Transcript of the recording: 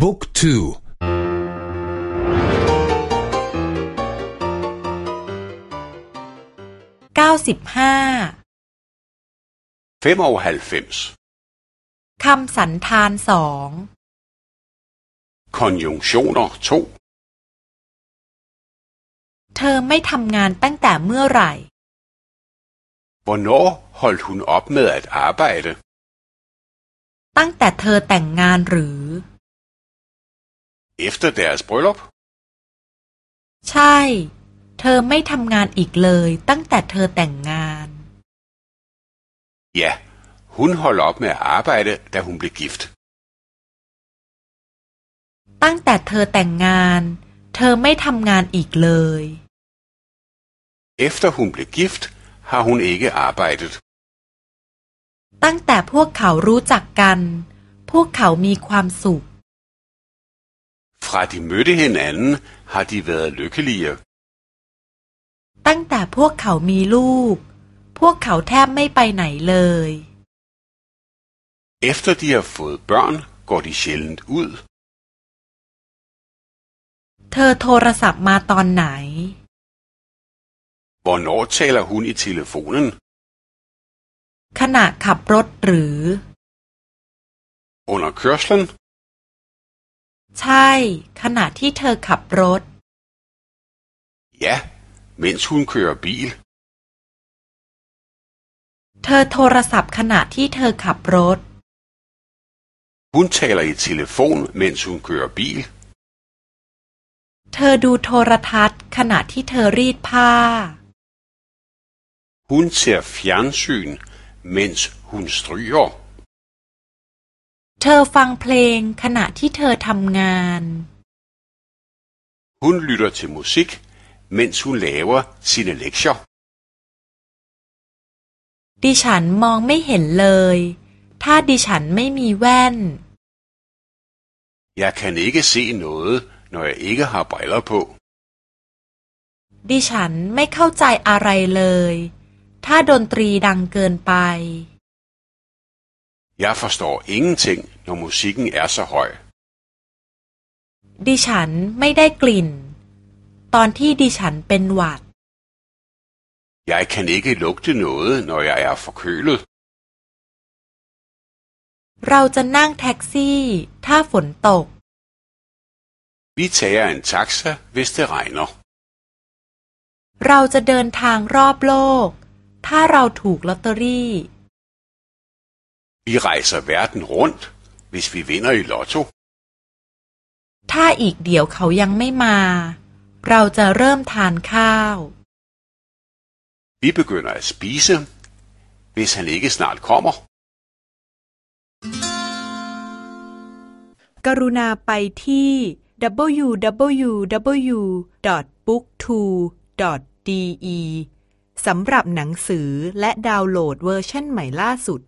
บุ๊กทูเก้าสิบห้าคำสันธานสอง Konjunktioner 2เธอไม่ทำงานตั้งแต่เมื่อไหร่ Hvornår holdt hun op med at arbejde? ตั้งแต่เธอแต่งงานหรือ Efter deres bryllup? ใช่ เธอไม่ทำงานอีกเลยตั้งแต่เธอแต่งงาน Ja, hun holdt op med at arbejde, da hun blev gift. ตั้งแต่เธอแต่งงาน เธอไม่ทำงานอีกเลย Efter hun blev gift, har hun ikke arbejdet. ตั้งแต่พวกเขารู้จักกัน พวกเขามีความสุข Fra de mødte hinanden, har de været lykkelige. ตั้งแต่พวกเขามีลูก พวกเขาแทบไม่ไปไหนเลย Efter de har fået børn, går de sjældent ud. เธอโทรศัพท์มาตอนไหน Hvornår taler hun i telefonen? ขณะขับรถหรือ Under kørslen? ใช่ ขณะที่เธอขับรถ Ja, mens hun kører bil. เธอโทรศัพท์ขณะที่เธอขับรถ Hun taler i telefon, mens hun kører bil. เธอดูโทรทัศน์ขณะที่เธอรีดผ้า Hun ser fjernsyn, mens hun stryger. เธอฟังเพลงขณะที่เธอทำงาน Hun lytter til musik, mens hun laver sine lektier. ดิฉันมองไม่เห็นเลย ถ้าดิฉันไม่มีแว่น Jeg kan ikke se noget, når jeg ikke har briller på. ดิฉันไม่เข้าใจอะไรเลย ถ้าดนตรีดังเกินไป Jeg forstår ingenting, når musikken er så høj. ดิฉันไม่ได้กลิ่น ตอนที่ดิฉันเป็นหวัด Jeg kan ikke lugte noget, når jeg er forkølet. เราจะนั่งแท็กซี่ ถ้าฝนตก Vi tager en taxa, hvis det regner. เราจะเดินทางรอบโลก ถ้าเราถูกลอตเตอรี่ Vi rejser verden rundt, hvis vi vinder i lotto. ถ้าอีกเดี๋ยวเขายังไม่มา เราจะเริ่มทานข้าว Vi begynder at spise, hvis han ikke snart kommer. กรุณาไปที่ www.booktwo.de สำหรับหนังสือและดาวน์โหลดเวอร์ชันใหม่ล่าสุด